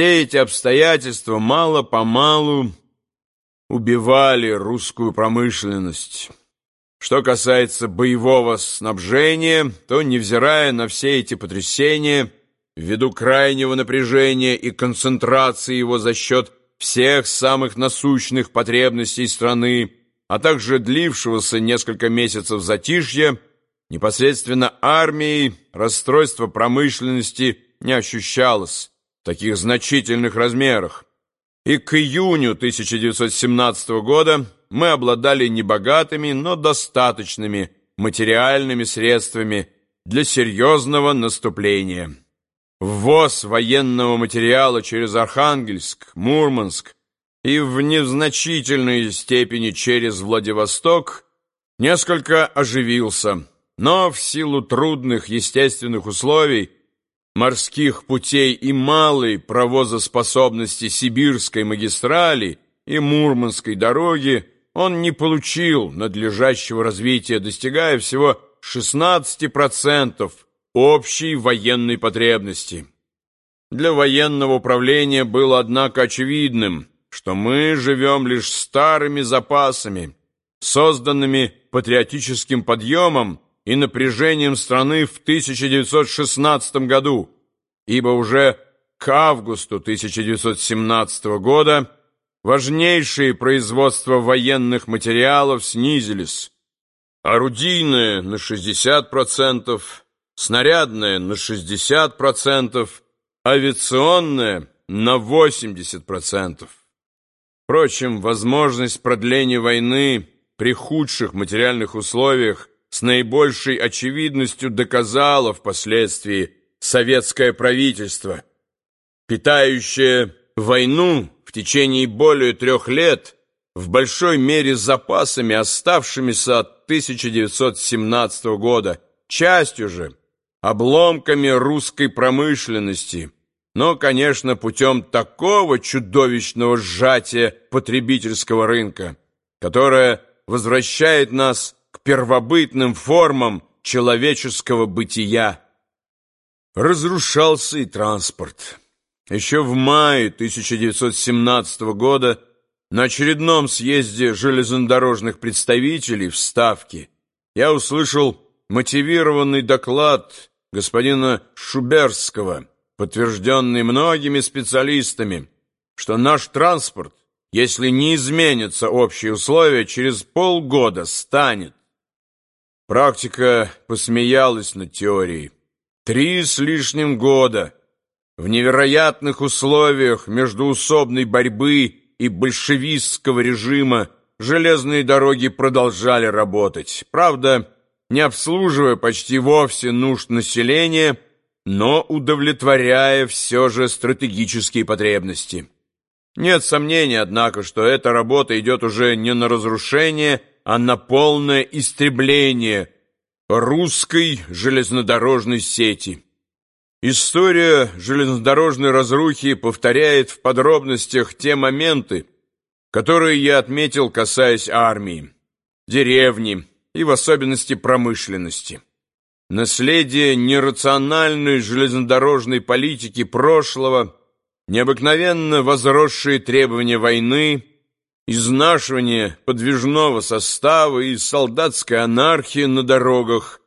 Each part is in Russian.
Все эти обстоятельства мало-помалу убивали русскую промышленность. Что касается боевого снабжения, то, невзирая на все эти потрясения, ввиду крайнего напряжения и концентрации его за счет всех самых насущных потребностей страны, а также длившегося несколько месяцев затишья, непосредственно армией расстройство промышленности не ощущалось таких значительных размерах. И к июню 1917 года мы обладали небогатыми, но достаточными материальными средствами для серьезного наступления. Ввоз военного материала через Архангельск, Мурманск и в незначительной степени через Владивосток несколько оживился, но в силу трудных естественных условий морских путей и малой провозоспособности Сибирской магистрали и Мурманской дороги он не получил надлежащего развития, достигая всего 16% общей военной потребности. Для военного управления было, однако, очевидным, что мы живем лишь старыми запасами, созданными патриотическим подъемом и напряжением страны в 1916 году, ибо уже к августу 1917 года важнейшие производства военных материалов снизились. Орудийное на 60%, снарядное на 60%, авиационное на 80%. Впрочем, возможность продления войны при худших материальных условиях с наибольшей очевидностью доказало впоследствии советское правительство, питающее войну в течение более трех лет в большой мере запасами, оставшимися от 1917 года, частью же обломками русской промышленности, но, конечно, путем такого чудовищного сжатия потребительского рынка, которое возвращает нас первобытным формам человеческого бытия. Разрушался и транспорт. Еще в мае 1917 года на очередном съезде железнодорожных представителей в Ставке я услышал мотивированный доклад господина Шуберского, подтвержденный многими специалистами, что наш транспорт, если не изменятся общие условия, через полгода станет. Практика посмеялась над теорией. Три с лишним года в невероятных условиях междуусобной борьбы и большевистского режима железные дороги продолжали работать. Правда, не обслуживая почти вовсе нужд населения, но удовлетворяя все же стратегические потребности. Нет сомнения, однако, что эта работа идет уже не на разрушение, а на полное истребление русской железнодорожной сети. История железнодорожной разрухи повторяет в подробностях те моменты, которые я отметил, касаясь армии, деревни и в особенности промышленности. Наследие нерациональной железнодорожной политики прошлого, необыкновенно возросшие требования войны, изнашивание подвижного состава и солдатская анархия на дорогах,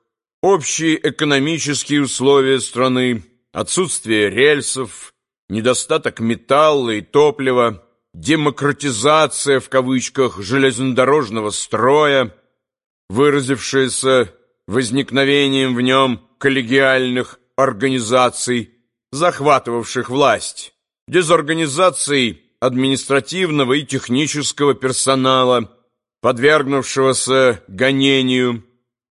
Общие экономические условия страны, отсутствие рельсов, недостаток металла и топлива, демократизация в кавычках железнодорожного строя, выразившаяся возникновением в нем коллегиальных организаций, захватывавших власть, дезорганизацией административного и технического персонала, подвергнувшегося гонению,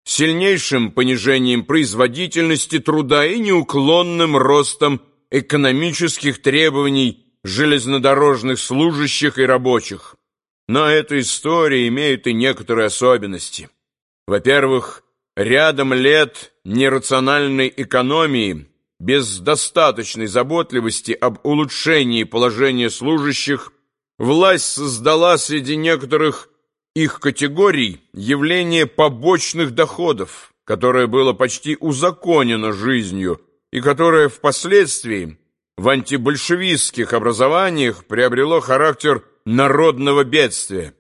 сильнейшим понижением производительности труда и неуклонным ростом экономических требований железнодорожных служащих и рабочих. Но эта история имеет и некоторые особенности. Во-первых, рядом лет нерациональной экономии без достаточной заботливости об улучшении положения служащих власть создала среди некоторых их категорий явление побочных доходов, которое было почти узаконено жизнью и которое впоследствии в антибольшевистских образованиях приобрело характер народного бедствия.